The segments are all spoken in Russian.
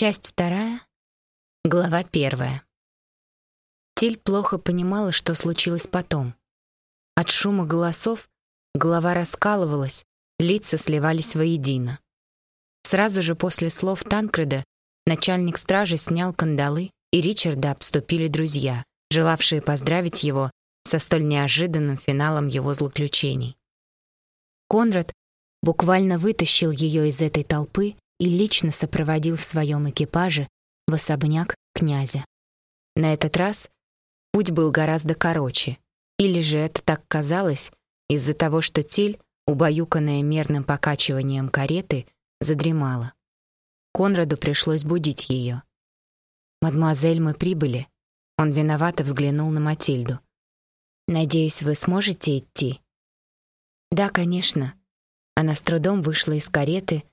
Часть вторая, глава первая. Тиль плохо понимала, что случилось потом. От шума голосов голова раскалывалась, лица сливались воедино. Сразу же после слов Танкреда начальник стражи снял кандалы, и Ричарда обступили друзья, желавшие поздравить его со столь неожиданным финалом его злоключений. Конрад буквально вытащил ее из этой толпы и лично сопроводил в своем экипаже в особняк князя. На этот раз путь был гораздо короче, или же это так казалось из-за того, что Тиль, убаюканная мерным покачиванием кареты, задремала. Конраду пришлось будить ее. «Мадемуазель, мы прибыли». Он виновато взглянул на Матильду. «Надеюсь, вы сможете идти?» «Да, конечно». Она с трудом вышла из кареты,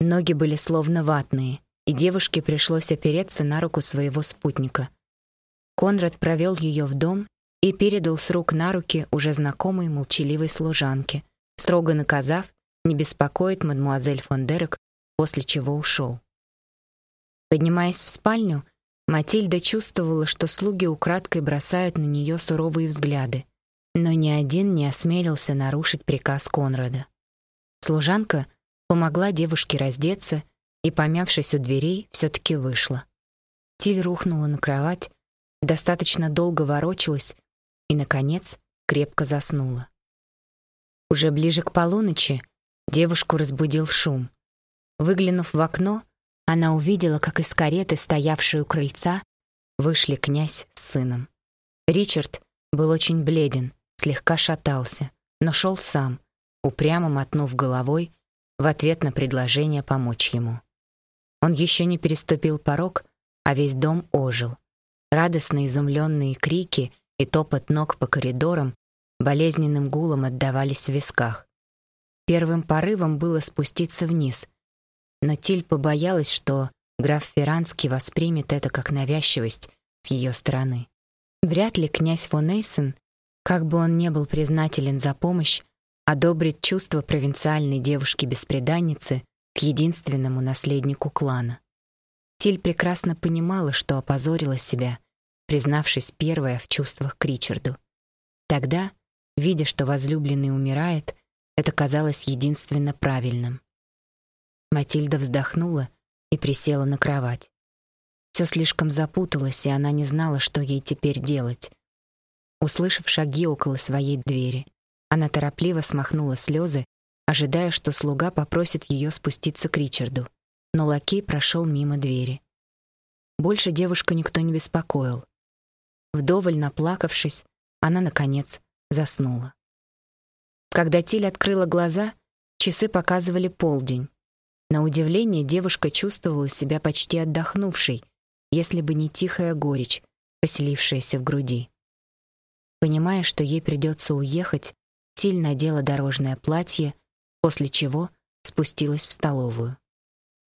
Ноги были словно ватные, и девушке пришлось опереться на руку своего спутника. Конрад провел ее в дом и передал с рук на руки уже знакомой молчаливой служанке, строго наказав не беспокоить мадмуазель фон Дерек, после чего ушел. Поднимаясь в спальню, Матильда чувствовала, что слуги украдкой бросают на нее суровые взгляды, но ни один не осмелился нарушить приказ Конрада. Служанка — помогла девушке раздеться и, помявшись у дверей, все-таки вышла. Тиль рухнула на кровать, достаточно долго ворочалась и, наконец, крепко заснула. Уже ближе к полуночи девушку разбудил шум. Выглянув в окно, она увидела, как из кареты, стоявшей у крыльца, вышли князь с сыном. Ричард был очень бледен, слегка шатался, но шел сам, упрямо мотнув головой в ответ на предложение помочь ему. Он еще не переступил порог, а весь дом ожил. Радостно изумленные крики и топот ног по коридорам болезненным гулом отдавались в висках. Первым порывом было спуститься вниз, но Тиль побоялась, что граф Ферранский воспримет это как навязчивость с ее стороны. Вряд ли князь фон Эйсен, как бы он не был признателен за помощь, одобрит чувство провинциальной девушки-бесприданницы к единственному наследнику клана. Тиль прекрасно понимала, что опозорила себя, признавшись первая в чувствах к Ричарду. Тогда, видя, что возлюбленный умирает, это казалось единственно правильным. Матильда вздохнула и присела на кровать. Все слишком запуталось, и она не знала, что ей теперь делать. Услышав шаги около своей двери, она торопливо смахнула слезы, ожидая, что слуга попросит ее спуститься к Ричарду. Но лакей прошел мимо двери. Больше девушку никто не беспокоил. Вдоволь наплакавшись, она, наконец, заснула. Когда Тиль открыла глаза, часы показывали полдень. На удивление девушка чувствовала себя почти отдохнувшей, если бы не тихая горечь, поселившаяся в груди. Понимая, что ей придется уехать, Тиль надела дорожное платье, после чего спустилась в столовую.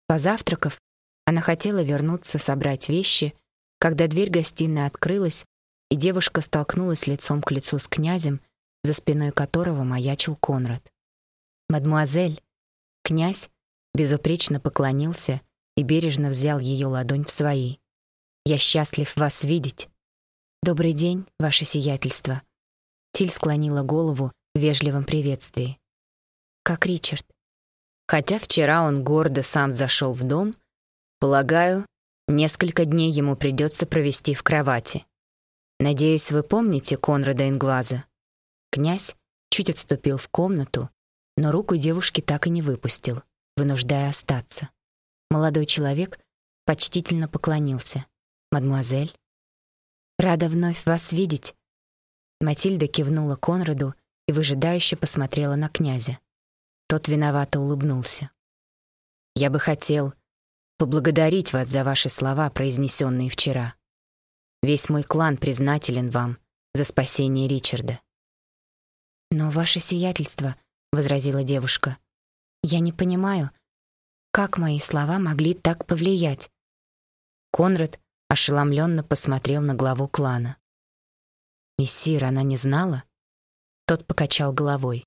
Позавтракав, она хотела вернуться собрать вещи, когда дверь гостиной открылась, и девушка столкнулась лицом к лицу с князем, за спиной которого маячил Конрад. «Мадмуазель!» Князь безупречно поклонился и бережно взял ее ладонь в свои. «Я счастлив вас видеть!» «Добрый день, ваше сиятельство!» Тиль склонила голову вежливом приветствии. Как Ричард. Хотя вчера он гордо сам зашел в дом, полагаю, несколько дней ему придется провести в кровати. Надеюсь, вы помните Конрада Ингваза. Князь чуть отступил в комнату, но руку девушки так и не выпустил, вынуждая остаться. Молодой человек почтительно поклонился. «Мадемуазель?» «Рада вновь вас видеть». Матильда кивнула Конраду и выжидающе посмотрела на князя. Тот виновато улыбнулся. «Я бы хотел поблагодарить вас за ваши слова, произнесенные вчера. Весь мой клан признателен вам за спасение Ричарда». «Но ваше сиятельство», — возразила девушка, — «я не понимаю, как мои слова могли так повлиять?» Конрад ошеломленно посмотрел на главу клана. «Мессир, она не знала?» Тот покачал головой.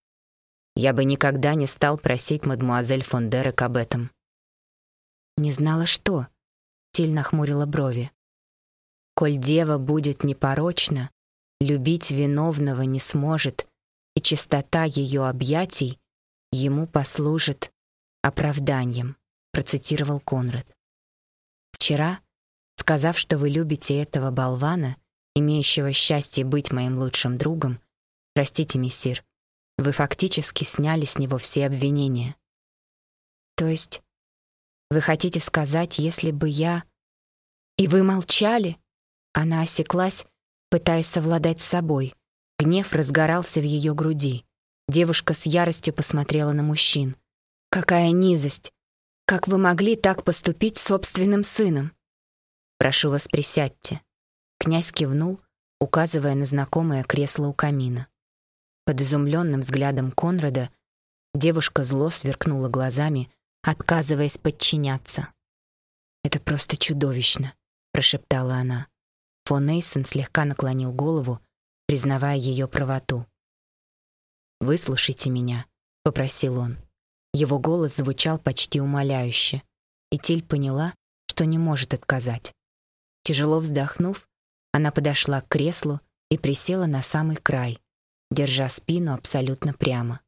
«Я бы никогда не стал просить мадмуазель фон Дерек об этом». «Не знала что?» Тиль нахмурила брови. «Коль дева будет непорочна, любить виновного не сможет, и чистота ее объятий ему послужит оправданием», процитировал Конрад. «Вчера, сказав, что вы любите этого болвана, имеющего счастье быть моим лучшим другом, простите, мессир, вы фактически сняли с него все обвинения. То есть вы хотите сказать, если бы я... И вы молчали? Она осеклась, пытаясь совладать с собой. Гнев разгорался в ее груди. Девушка с яростью посмотрела на мужчин. «Какая низость! Как вы могли так поступить с собственным сыном?» «Прошу вас, присядьте». Князь кивнул, указывая на знакомое кресло у камина. Под изумленным взглядом Конрада девушка зло сверкнула глазами, отказываясь подчиняться. «Это просто чудовищно», — прошептала она. Фон Эйсон слегка наклонил голову, признавая ее правоту. «Выслушайте меня», — попросил он. Его голос звучал почти умоляюще, и Тиль поняла, что не может отказать. Тяжело вздохнув, она подошла к креслу и присела на самый край, держа спину абсолютно прямо.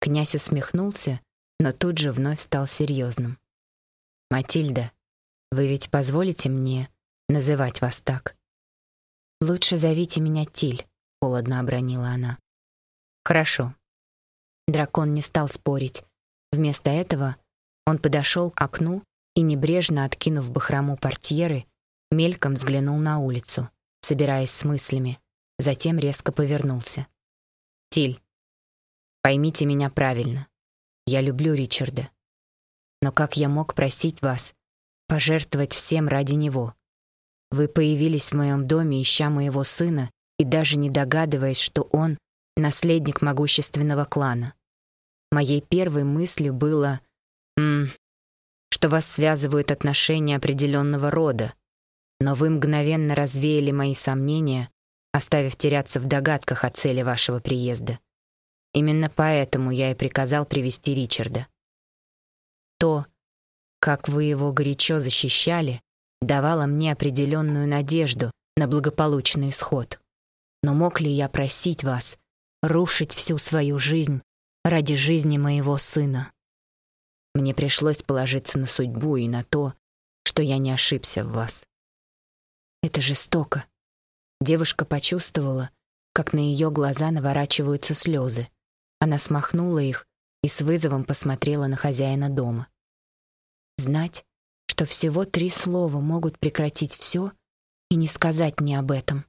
Князь усмехнулся, но тут же вновь стал серьезным. «Матильда, вы ведь позволите мне называть вас так?» «Лучше зовите меня Тиль», — холодно обронила она. «Хорошо». Дракон не стал спорить. Вместо этого он подошел к окну и, небрежно откинув бахрому портьеры, мельком взглянул на улицу, собираясь с мыслями, затем резко повернулся. Тиль, поймите меня правильно. Я люблю Ричарда. Но как я мог просить вас пожертвовать всем ради него? Вы появились в моем доме, ища моего сына, и даже не догадываясь, что он — наследник могущественного клана. Моей первой мыслью было, м что вас связывают отношения определенного рода, но вы мгновенно развеяли мои сомнения оставив теряться в догадках о цели вашего приезда. Именно поэтому я и приказал привести Ричарда. То, как вы его горячо защищали, давало мне определенную надежду на благополучный исход. Но мог ли я просить вас рушить всю свою жизнь ради жизни моего сына? Мне пришлось положиться на судьбу и на то, что я не ошибся в вас. Это жестоко, Девушка почувствовала, как на ее глаза наворачиваются слезы. Она смахнула их и с вызовом посмотрела на хозяина дома. Знать, что всего три слова могут прекратить все и не сказать мне об этом.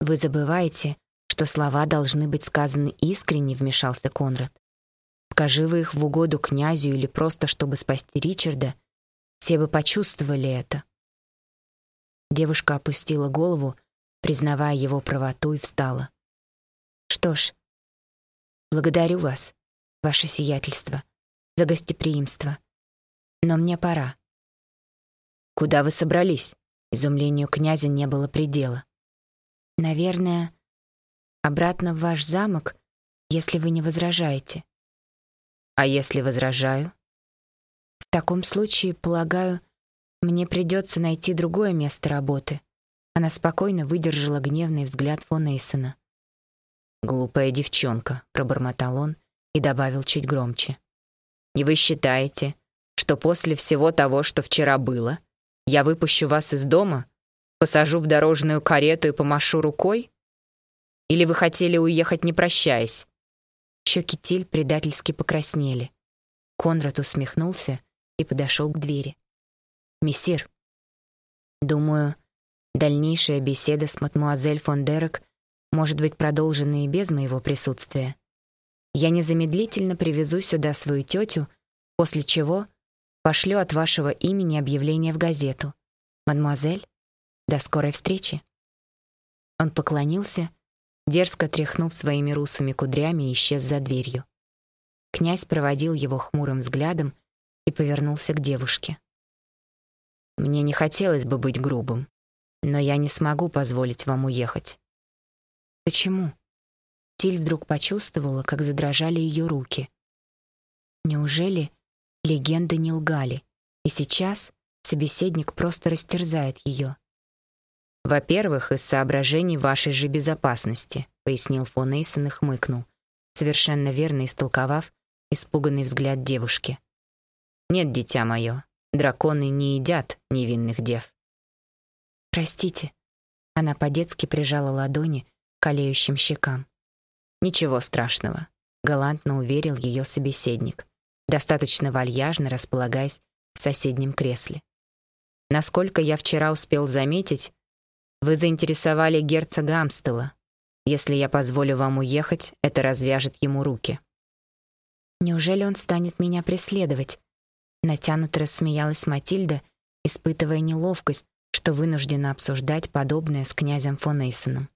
Вы забываете, что слова должны быть сказаны искренне, вмешался Конрад. Скажи вы их в угоду князю или просто чтобы спасти Ричарда, все бы почувствовали это. Девушка опустила голову признавая его правоту, и встала. «Что ж, благодарю вас, ваше сиятельство, за гостеприимство. Но мне пора». «Куда вы собрались?» Изумлению князя не было предела. «Наверное, обратно в ваш замок, если вы не возражаете». «А если возражаю?» «В таком случае, полагаю, мне придется найти другое место работы». Она спокойно выдержала гневный взгляд фон Эйсона. «Глупая девчонка», — пробормотал он и добавил чуть громче. «И вы считаете, что после всего того, что вчера было, я выпущу вас из дома, посажу в дорожную карету и помашу рукой? Или вы хотели уехать, не прощаясь?» Щеки Тиль предательски покраснели. Конрад усмехнулся и подошел к двери. «Мессир, думаю, Дальнейшая беседа с мадмуазель фон Дерек может быть продолжена и без моего присутствия. Я незамедлительно привезу сюда свою тетю, после чего пошлю от вашего имени объявление в газету. Мадмуазель, до скорой встречи. Он поклонился, дерзко тряхнув своими русыми кудрями и исчез за дверью. Князь проводил его хмурым взглядом и повернулся к девушке. Мне не хотелось бы быть грубым, но я не смогу позволить вам уехать». «Почему?» Тиль вдруг почувствовала, как задрожали ее руки. Неужели легенды не лгали, и сейчас собеседник просто растерзает ее. «Во-первых, из соображений вашей же безопасности», — пояснил фон Эйсон и хмыкнул, совершенно верно истолковав испуганный взгляд девушки. «Нет, дитя мое, драконы не едят невинных дев». «Простите», — она по-детски прижала ладони к колеющим щекам. «Ничего страшного», — галантно уверил ее собеседник, достаточно вальяжно располагаясь в соседнем кресле. «Насколько я вчера успел заметить, вы заинтересовали герцога Амстела. Если я позволю вам уехать, это развяжет ему руки». «Неужели он станет меня преследовать?» Натянуто рассмеялась Матильда, испытывая неловкость, что вынуждена обсуждать подобное с князем фон Эйсоном.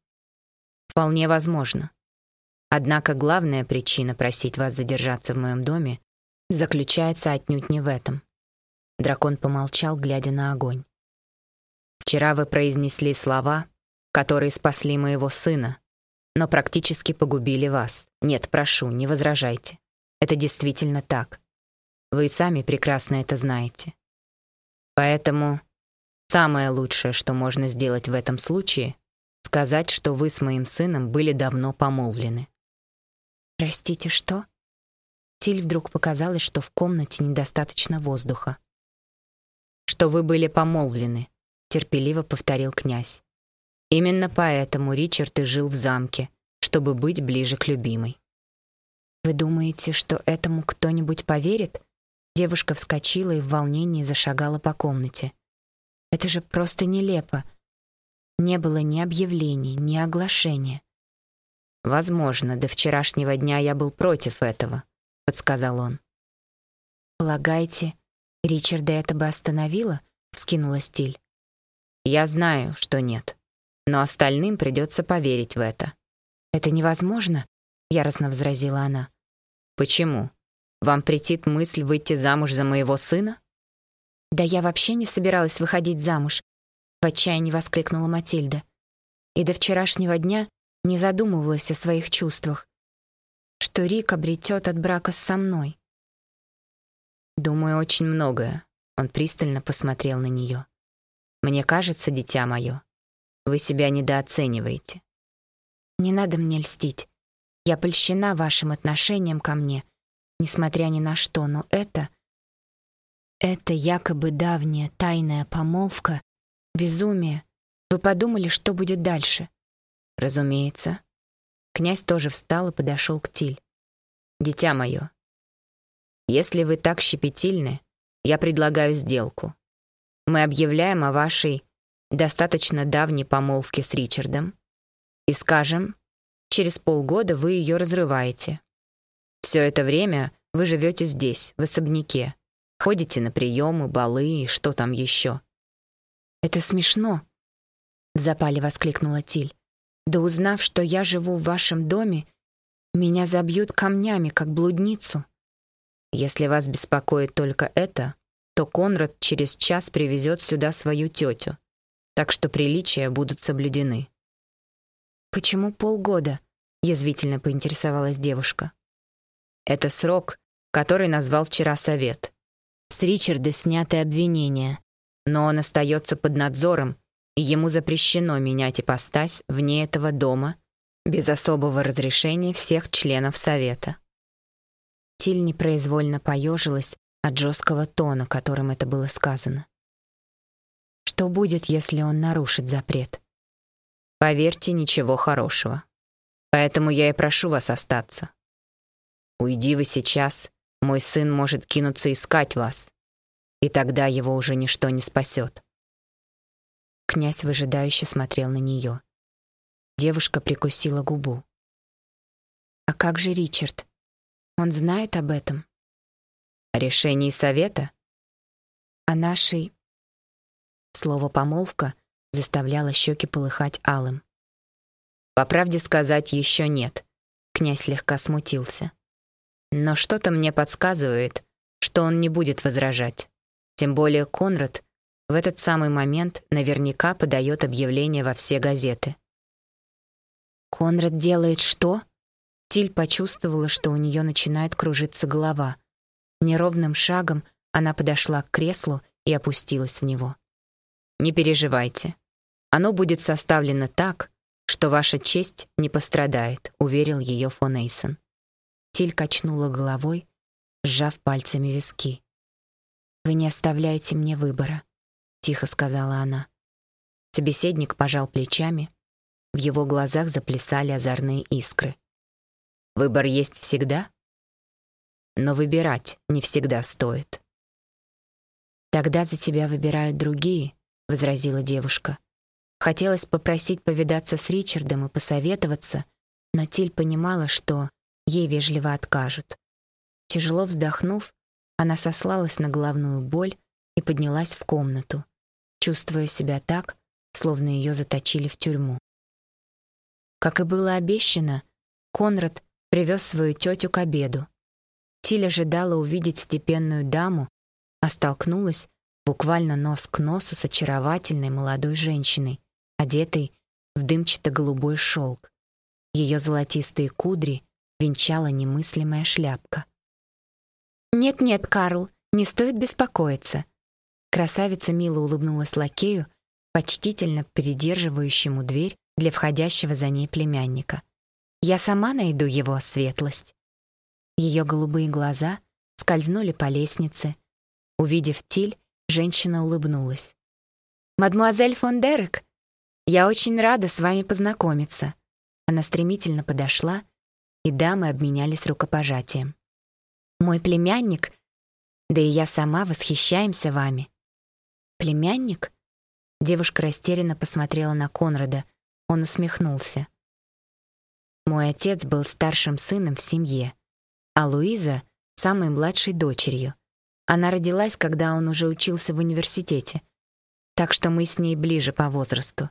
«Вполне возможно. Однако главная причина просить вас задержаться в моем доме заключается отнюдь не в этом». Дракон помолчал, глядя на огонь. «Вчера вы произнесли слова, которые спасли моего сына, но практически погубили вас. Нет, прошу, не возражайте. Это действительно так. Вы сами прекрасно это знаете. Поэтому самое лучшее, что можно сделать в этом случае, сказать, что вы с моим сыном были давно помолвлены. Простите, что? Тиль вдруг показалось, что в комнате недостаточно воздуха. Что вы были помолвлены, терпеливо повторил князь. Именно поэтому Ричард и жил в замке, чтобы быть ближе к любимой. «Вы думаете, что этому кто-нибудь поверит?» Девушка вскочила и в волнении зашагала по комнате. «Это же просто нелепо. Не было ни объявлений, ни оглашения». «Возможно, до вчерашнего дня я был против этого», — подсказал он. «Полагаете, Ричарда это бы остановило?» — вскинула стиль. «Я знаю, что нет. Но остальным придется поверить в это». «Это невозможно», — яростно возразила она. Почему? Вам претит мысль выйти замуж за моего сына? Да я вообще не собиралась выходить замуж, в отчаянии воскликнула Матильда. И до вчерашнего дня не задумывалась о своих чувствах, что Рик обретет от брака со мной. Думаю, очень многое. Он пристально посмотрел на нее. Мне кажется, дитя мое, вы себя недооцениваете. Не надо мне льстить. Я польщена вашим отношением ко мне, несмотря ни на что, но это... Это якобы давняя тайная помолвка, безумие. Вы подумали, что будет дальше? Разумеется. Князь тоже встал и подошел к Тиль. Дитя мое, если вы так щепетильны, я предлагаю сделку. Мы объявляем о вашей достаточно давней помолвке с Ричардом и скажем, Через полгода вы ее разрываете. Все это время вы живете здесь, в особняке. Ходите на приемы, балы и что там еще. «Это смешно», — в запале воскликнула Тиль. «Да узнав, что я живу в вашем доме, меня забьют камнями, как блудницу». «Если вас беспокоит только это, то Конрад через час привезет сюда свою тетю, так что приличия будут соблюдены». «Почему полгода?» — язвительно поинтересовалась девушка. «Это срок, который назвал вчера совет. С Ричарда сняты обвинения, но он остается под надзором, и ему запрещено менять ипостась вне этого дома без особого разрешения всех членов совета». Тиль непроизвольно поежилась от жесткого тона, которым это было сказано. Что будет, если он нарушит запрет? Поверьте, ничего хорошего. Поэтому я и прошу вас остаться. Уйди вы сейчас, мой сын может кинуться искать вас, и тогда его уже ничто не спасет. Князь выжидающе смотрел на нее. Девушка прикусила губу. «А как же Ричард? Он знает об этом?» «О решении совета?» «О нашей...» Слово «помолвка» заставляла щеки полыхать алым. По правде сказать, еще нет. Князь слегка смутился. Но что-то мне подсказывает, что он не будет возражать. Тем более Конрад в этот самый момент наверняка подает объявление во все газеты. «Конрад делает что?» Тиль почувствовала, что у нее начинает кружиться голова. Неровным шагом она подошла к креслу и опустилась в него. «Не переживайте. Оно будет составлено так, что ваша честь не пострадает», — уверил ее фон Эйсон. Тиль качнула головой, сжав пальцами виски. «Вы не оставляете мне выбора», — тихо сказала она. Собеседник пожал плечами. В его глазах заплясали озорные искры. «Выбор есть всегда?» «Но выбирать не всегда стоит». «Тогда за тебя выбирают другие», — возразила девушка. Хотелось попросить повидаться с Ричардом и посоветоваться, но Тиль понимала, что ей вежливо откажут. Тяжело вздохнув, она сослалась на головную боль и поднялась в комнату, чувствуя себя так, словно ее заточили в тюрьму. Как и было обещано, Конрад привез свою тетю к обеду. Тиль ожидала увидеть степенную даму, а столкнулась буквально нос к носу с очаровательной молодой женщиной, одетой в дымчато-голубой шелк. Ее золотистые кудри венчала немыслимая шляпка. «Нет-нет, Карл, не стоит беспокоиться». Красавица мило улыбнулась лакею, почтительно придерживающему дверь для входящего за ней племянника. «Я сама найду его светлость». Ее голубые глаза скользнули по лестнице. Увидев Тиль, женщина улыбнулась. «Мадмуазель фон Дерек, я очень рада с вами познакомиться». Она стремительно подошла, и дамы обменялись рукопожатием. «Мой племянник, да и я сама восхищаемся вами». «Племянник?» Девушка растерянно посмотрела на Конрада. Он усмехнулся. «Мой отец был старшим сыном в семье, а Луиза — самой младшей дочерью. Она родилась, когда он уже учился в университете, так что мы с ней ближе по возрасту».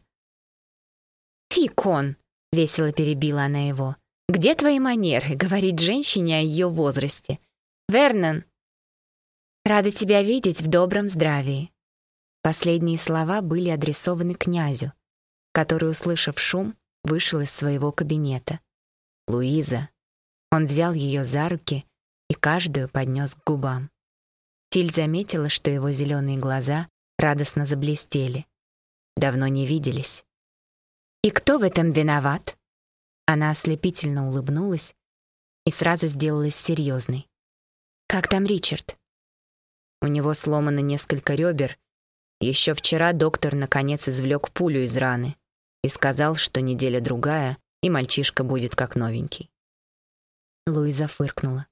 «Фи, Кон!» — весело перебила она его. «Где твои манеры говорить женщине о ее возрасте? Вернон!» «Рада тебя видеть в добром здравии. Последние слова были адресованы князю, который, услышав шум, вышел из своего кабинета. «Луиза». Он взял ее за руки и каждую поднес к губам. Тиль заметила, что его зеленые глаза радостно заблестели. Давно не виделись. «И кто в этом виноват?» Она ослепительно улыбнулась и сразу сделалась серьезной. «Как там Ричард?» У него сломано несколько ребер еще вчера доктор наконец извлек пулю из раны и сказал, что неделя-другая, и мальчишка будет как новенький. Луиза фыркнула.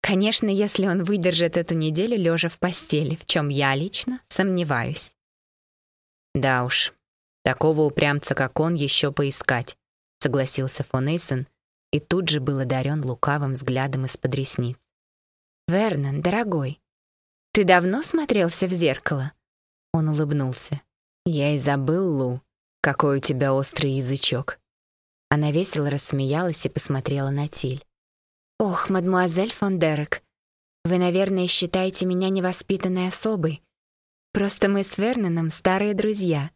Конечно, если он выдержит эту неделю лежа в постели, в чем я лично сомневаюсь. Да уж, такого упрямца, как он, еще поискать, согласился фон Эйсон и тут же был одарен лукавым взглядом из-под ресниц. Вернон, дорогой, ты давно смотрелся в зеркало? Он улыбнулся. «Я и забыл, Лу, какой у тебя острый язычок». Она весело рассмеялась и посмотрела на Тиль. «Ох, мадмуазель фон Дерек, вы, наверное, считаете меня невоспитанной особой. Просто мы с Верноном старые друзья».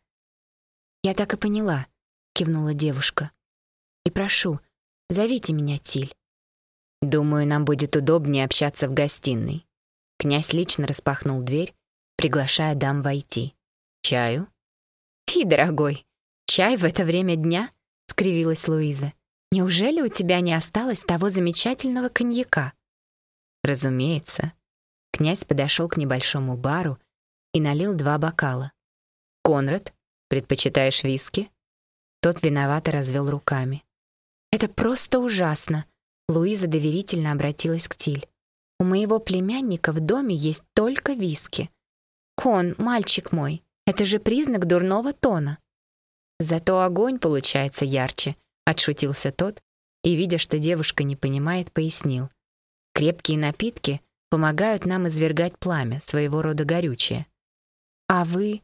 «Я так и поняла», — кивнула девушка. «И прошу, зовите меня Тиль». «Думаю, нам будет удобнее общаться в гостиной». Князь лично распахнул дверь приглашая дам войти. «Чаю?» «Фи, дорогой, чай в это время дня?» — скривилась Луиза. «Неужели у тебя не осталось того замечательного коньяка?» «Разумеется». Князь подошел к небольшому бару и налил два бокала. «Конрад, предпочитаешь виски?» Тот виновато развел руками. «Это просто ужасно!» Луиза доверительно обратилась к Тиль. «У моего племянника в доме есть только виски. Кон, мальчик мой, это же признак дурного тона. Зато огонь получается ярче, отшутился тот и, видя, что девушка не понимает, пояснил. Крепкие напитки помогают нам извергать пламя, своего рода горючее. А вы...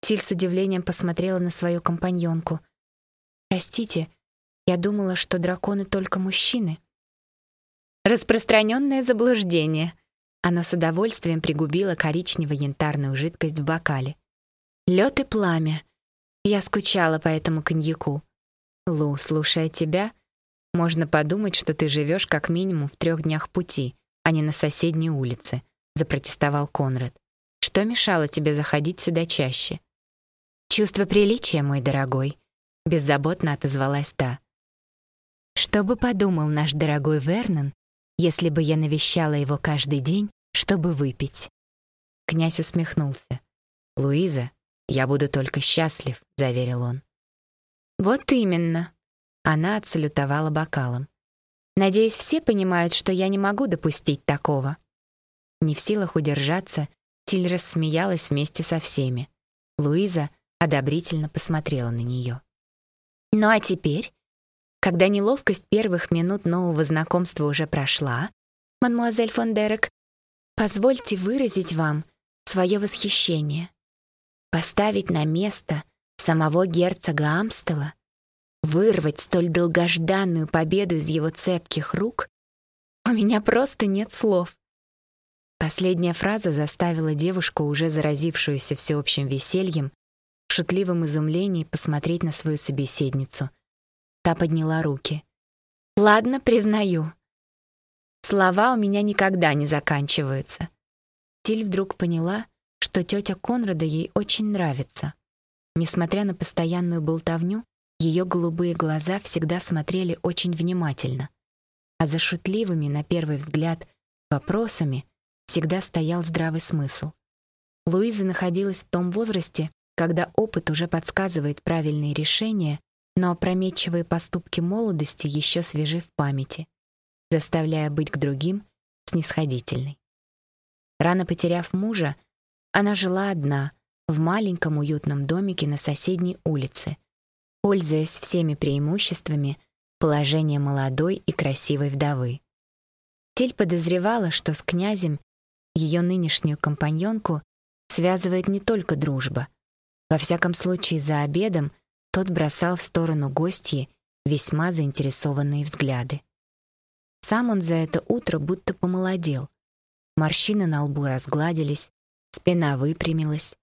Тиль с удивлением посмотрела на свою компаньонку. «Простите, я думала, что драконы только мужчины». «Распространенное заблуждение», оно с удовольствием пригубило коричнево-янтарную жидкость в бокале. Лед и пламя. Я скучала по этому коньяку. Лу, слушая тебя, можно подумать, что ты живешь как минимум в трех днях пути, а не на соседней улице, запротестовал Конрад. Что мешало тебе заходить сюда чаще? Чувство приличия, мой дорогой, беззаботно отозвалась та. Что бы подумал наш дорогой Вернон, если бы я навещала его каждый день, чтобы выпить? Князь усмехнулся. Луиза, я буду только счастлив, заверил он. Вот именно. Она отсалютовала бокалом. Надеюсь, все понимают, что я не могу допустить такого. Не в силах удержаться, Тиль рассмеялась вместе со всеми. Луиза одобрительно посмотрела на нее. Ну а теперь, когда неловкость первых минут нового знакомства уже прошла, мадмуазель фон Дерек, позвольте выразить вам свое восхищение. Поставить на место самого герцога Амстела, вырвать столь долгожданную победу из его цепких рук, у меня просто нет слов. Последняя фраза заставила девушку, уже заразившуюся всеобщим весельем, в шутливом изумлении посмотреть на свою собеседницу. Та подняла руки. «Ладно, признаю. Слова у меня никогда не заканчиваются». Тиль вдруг поняла, что тетя Конрада ей очень нравится. Несмотря на постоянную болтовню, ее голубые глаза всегда смотрели очень внимательно. А за шутливыми, на первый взгляд, вопросами всегда стоял здравый смысл. Луиза находилась в том возрасте, когда опыт уже подсказывает правильные решения, но опрометчивые поступки молодости еще свежи в памяти, заставляя быть к другим снисходительной. Рано потеряв мужа, она жила одна в маленьком уютном домике на соседней улице, пользуясь всеми преимуществами положения молодой и красивой вдовы. Тель подозревала, что с князем ее нынешнюю компаньонку связывает не только дружба. Во всяком случае, за обедом тот бросал в сторону гостьи весьма заинтересованные взгляды. Сам он за это утро будто помолодел. Морщины на лбу разгладились, спина выпрямилась,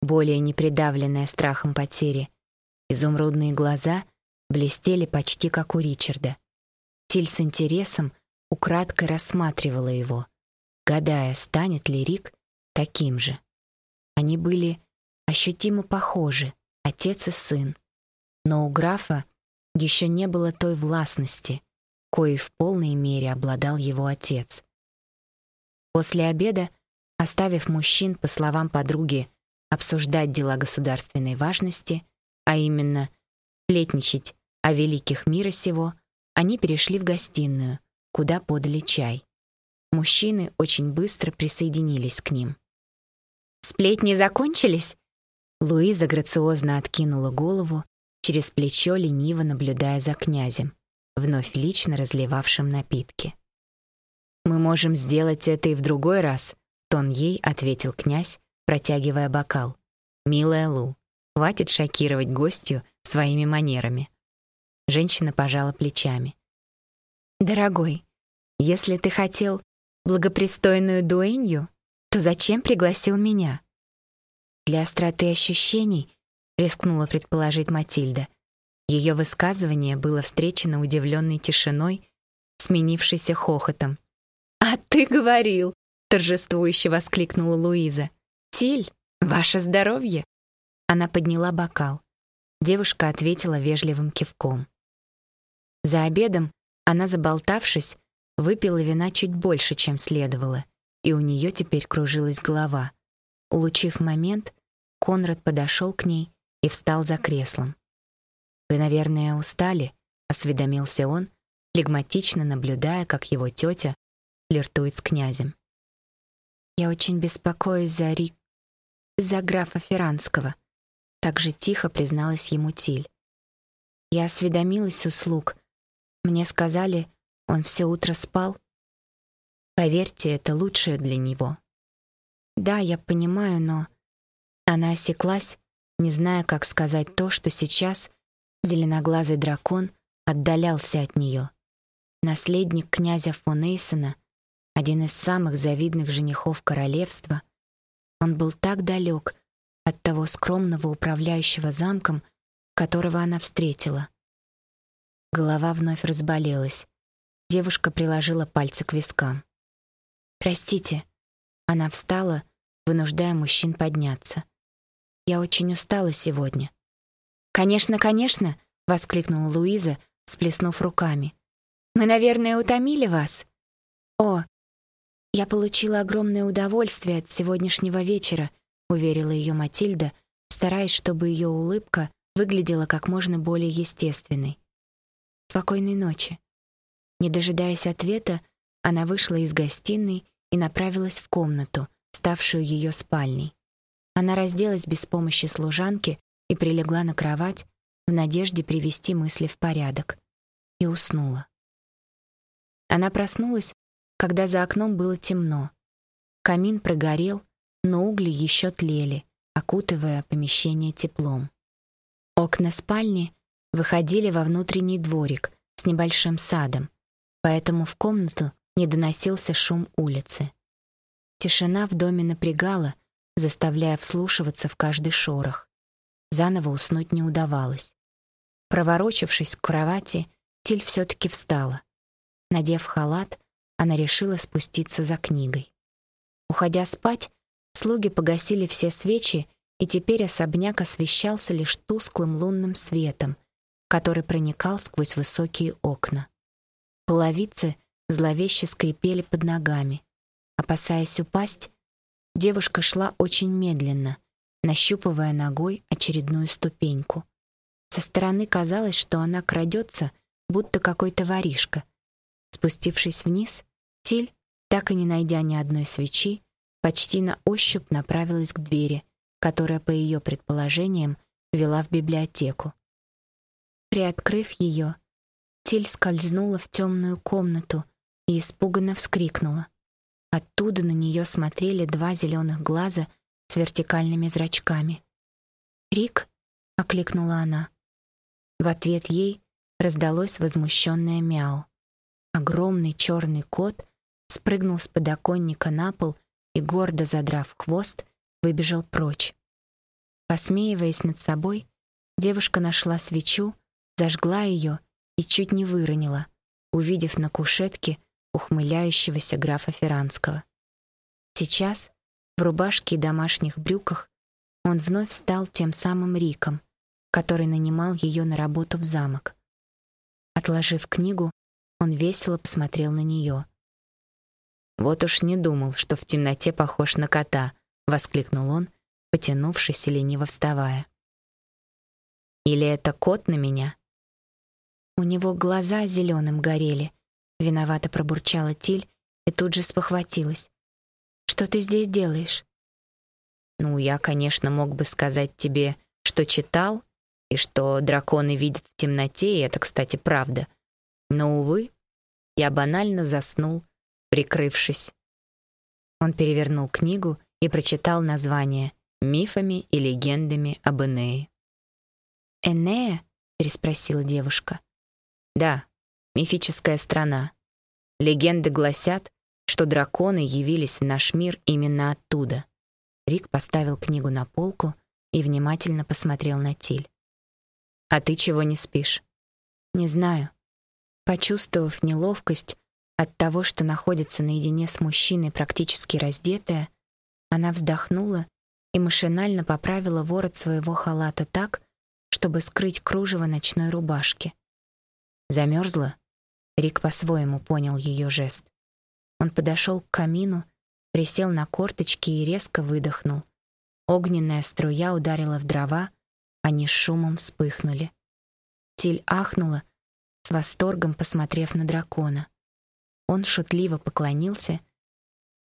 более не придавленная страхом потери. Изумрудные глаза блестели почти как у Ричарда. Тиль с интересом украдкой рассматривала его, гадая, станет ли Рик таким же. Они были ощутимо похожи, отец и сын. Но у графа еще не было той властности, коей в полной мере обладал его отец. После обеда, оставив мужчин, по словам подруги, обсуждать дела государственной важности, а именно плетничать о великих мира сего, они перешли в гостиную, куда подали чай. Мужчины очень быстро присоединились к ним. «Сплетни закончились?» Луиза грациозно откинула голову, через плечо лениво наблюдая за князем, вновь лично разливавшим напитки. «Мы можем сделать это и в другой раз», — тон ей ответил князь, протягивая бокал. «Милая Лу, хватит шокировать гостью своими манерами». Женщина пожала плечами. «Дорогой, если ты хотел благопристойную дуэнью, то зачем пригласил меня?» Для остроты ощущений, рискнула предположить Матильда. Ее высказывание было встречено удивленной тишиной, сменившейся хохотом. «А ты говорил!» — торжествующе воскликнула Луиза. «Тиль, ваше здоровье!» Она подняла бокал. Девушка ответила вежливым кивком. За обедом она, заболтавшись, выпила вина чуть больше, чем следовало, и у нее теперь кружилась голова. Улучив момент, Конрад подошел к ней и встал за креслом. «Вы, наверное, устали?» — осведомился он, флегматично наблюдая, как его тетя флиртует с князем. «Я очень беспокоюсь за Рик за графа Ферранского», — так же тихо призналась ему Тиль. Я осведомилась у слуг. Мне сказали, он все утро спал. Поверьте, это лучшее для него. Да, я понимаю, но... Она осеклась, не зная, как сказать то, что сейчас зеленоглазый дракон отдалялся от нее. Наследник князя фон Эйсена, один из самых завидных женихов королевства, он был так далек от того скромного управляющего замком, которого она встретила. Голова вновь разболелась. Девушка приложила пальцы к вискам. «Простите». Она встала, вынуждая мужчин подняться. «Я очень устала сегодня». «Конечно, конечно!» — воскликнула Луиза, сплеснув руками. «Мы, наверное, утомили вас?» «О, я получила огромное удовольствие от сегодняшнего вечера», — уверила ее Матильда, стараясь, чтобы ее улыбка выглядела как можно более естественной. «Спокойной ночи». Не дожидаясь ответа, она вышла из гостиной и направилась в комнату, ставшую ее спальней. Она разделась без помощи служанки и прилегла на кровать в надежде привести мысли в порядок. И уснула. Она проснулась, когда за окном было темно. Камин прогорел, но угли еще тлели, окутывая помещение теплом. Окна спальни выходили во внутренний дворик с небольшим садом, поэтому в комнату не доносился шум улицы. Тишина в доме напрягала, заставляя вслушиваться в каждый шорох. Заново уснуть не удавалось. Проворочившись к кровати, Тиль все-таки встала. Надев халат, она решила спуститься за книгой. Уходя спать, слуги погасили все свечи, и теперь особняк освещался лишь тусклым лунным светом, который проникал сквозь высокие окна. Половицы зловеще скрипели под ногами. Опасаясь упасть, девушка шла очень медленно, нащупывая ногой очередную ступеньку. Со стороны казалось, что она крадется, будто какой-то воришка. Спустившись вниз, Тиль, так и не найдя ни одной свечи, почти на ощупь направилась к двери, которая, по ее предположениям, вела в библиотеку. Приоткрыв ее, Тиль скользнула в темную комнату, и испуганно вскрикнула. Оттуда на нее смотрели два зеленых глаза с вертикальными зрачками. «Рик?» — окликнула она. В ответ ей раздалось возмущенное мяу. Огромный черный кот спрыгнул с подоконника на пол и, гордо задрав хвост, выбежал прочь. Посмеиваясь над собой, девушка нашла свечу, зажгла ее и чуть не выронила, увидев на кушетке ухмыляющегося графа Ферранского. Сейчас, в рубашке и домашних брюках, он вновь стал тем самым Риком, который нанимал ее на работу в замок. Отложив книгу, он весело посмотрел на нее. «Вот уж не думал, что в темноте похож на кота», — воскликнул он, потянувшись и лениво вставая. «Или это кот на меня?» У него глаза зеленым горели, Виновато пробурчала Тиль и тут же спохватилась. «Что ты здесь делаешь?» «Ну, я, конечно, мог бы сказать тебе, что читал, и что драконы видят в темноте, и это, кстати, правда. Но, увы, я банально заснул, прикрывшись». Он перевернул книгу и прочитал название «Мифами и легендами об Энее». «Энея?» — переспросила девушка. «Да, мифическая страна. Легенды гласят, что драконы явились в наш мир именно оттуда. Рик поставил книгу на полку и внимательно посмотрел на Тиль. «А ты чего не спишь?» «Не знаю». Почувствовав неловкость от того, что находится наедине с мужчиной практически раздетая, она вздохнула и машинально поправила ворот своего халата так, чтобы скрыть кружево ночной рубашки. Замерзла? Рик по-своему понял ее жест. Он подошел к камину, присел на корточки и резко выдохнул. Огненная струя ударила в дрова, они с шумом вспыхнули. Тиль ахнула, с восторгом посмотрев на дракона. Он шутливо поклонился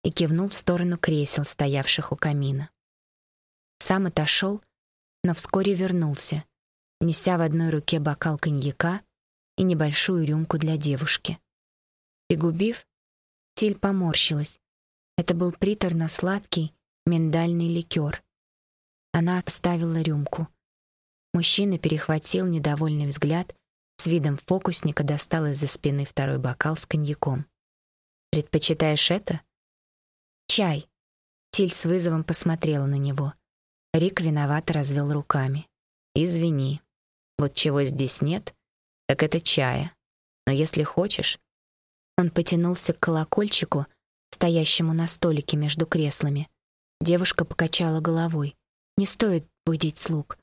и кивнул в сторону кресел, стоявших у камина. Сам отошел, но вскоре вернулся, неся в одной руке бокал коньяка, и небольшую рюмку для девушки. Пригубив, Тиль поморщилась. Это был приторно-сладкий миндальный ликер. Она отставила рюмку. Мужчина перехватил недовольный взгляд, с видом фокусника достал из-за спины второй бокал с коньяком. «Предпочитаешь это?» «Чай». Тиль с вызовом посмотрела на него. Рик виновато развел руками. «Извини. Вот чего здесь нет, так это чая. Но если хочешь...» Он потянулся к колокольчику, стоящему на столике между креслами. Девушка покачала головой. «Не стоит будить слуг.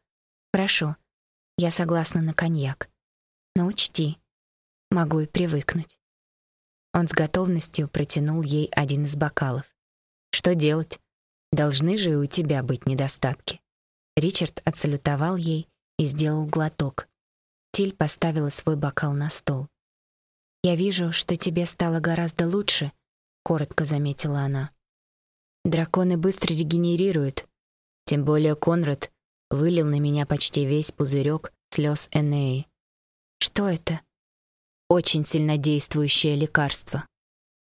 Хорошо, я согласна на коньяк. Но учти, могу и привыкнуть». Он с готовностью протянул ей один из бокалов. «Что делать? Должны же и у тебя быть недостатки». Ричард отсалютовал ей и сделал глоток. Тиль поставила свой бокал на стол. «Я вижу, что тебе стало гораздо лучше», — коротко заметила она. «Драконы быстро регенерируют. Тем более Конрад вылил на меня почти весь пузырек слез Энеи. Что это?» «Очень сильнодействующее лекарство.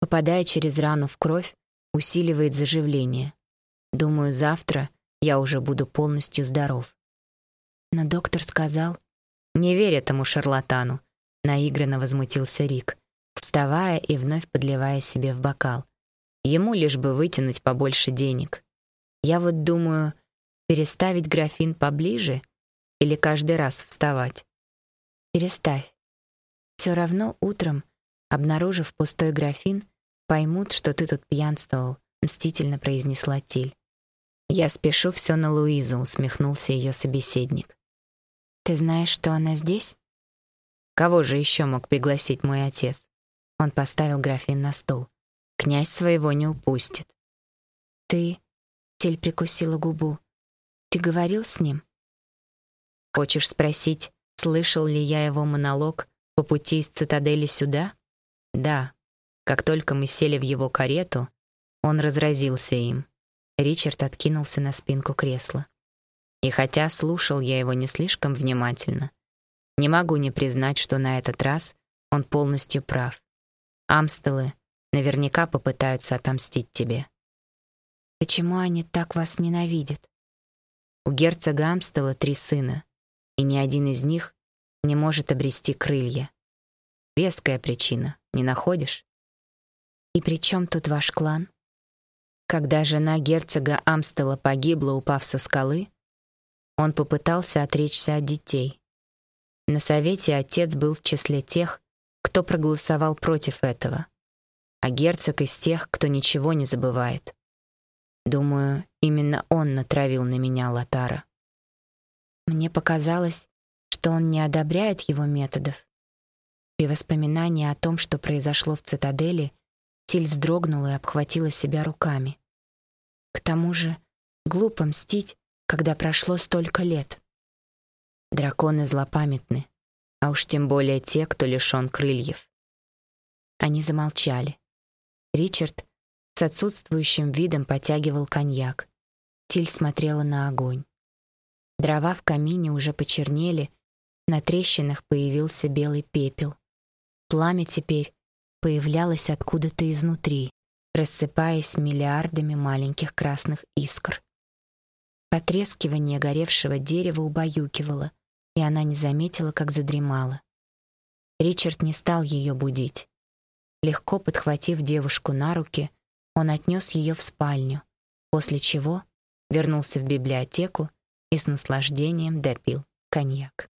Попадая через рану в кровь, усиливает заживление. Думаю, завтра я уже буду полностью здоров». Но доктор сказал... «Не верь этому шарлатану», — наигранно возмутился Рик, вставая и вновь подливая себе в бокал. Ему лишь бы вытянуть побольше денег. Я вот думаю, переставить графин поближе или каждый раз вставать? Переставь. Все равно утром, обнаружив пустой графин, поймут, что ты тут пьянствовал, мстительно произнесла Тиль. Я спешу все на Луизу, усмехнулся ее собеседник. Ты знаешь, что она здесь? Кого же еще мог пригласить мой отец? Он поставил графин на стол. Князь своего не упустит. Ты, Тель прикусила губу. Ты говорил с ним? Хочешь спросить, слышал ли я его монолог по пути из цитадели сюда? Да. Как только мы сели в его карету, он разразился им. Ричард откинулся на спинку кресла. И хотя слушал я его не слишком внимательно, не могу не признать, что на этот раз он полностью прав. Амстелы наверняка попытаются отомстить тебе. Почему они так вас ненавидят? У герцога Амстела три сына, и ни один из них не может обрести крылья. Веская причина, не находишь? И при чем тут ваш клан? Когда жена герцога Амстела погибла, упав со скалы, он попытался отречься от детей. На совете отец был в числе тех, кто проголосовал против этого, а герцог из тех, кто ничего не забывает. Думаю, именно он натравил на меня Латара. Мне показалось, что он не одобряет его методов. При воспоминании о том, что произошло в цитадели, Тиль вздрогнула и обхватила себя руками. К тому же, глупо мстить когда прошло столько лет. Драконы злопамятны, а уж тем более те, кто лишён крыльев. Они замолчали. Ричард с отсутствующим видом потягивал коньяк. Тиль смотрела на огонь. Дрова в камине уже почернели, на трещинах появился белый пепел. Пламя теперь появлялось откуда-то изнутри, рассыпаясь миллиардами маленьких красных искр. Потрескивание горевшего дерева убаюкивало, и она не заметила, как задремала. Ричард не стал ее будить. Легко подхватив девушку на руки, он отнес ее в спальню, после чего вернулся в библиотеку и с наслаждением допил коньяк.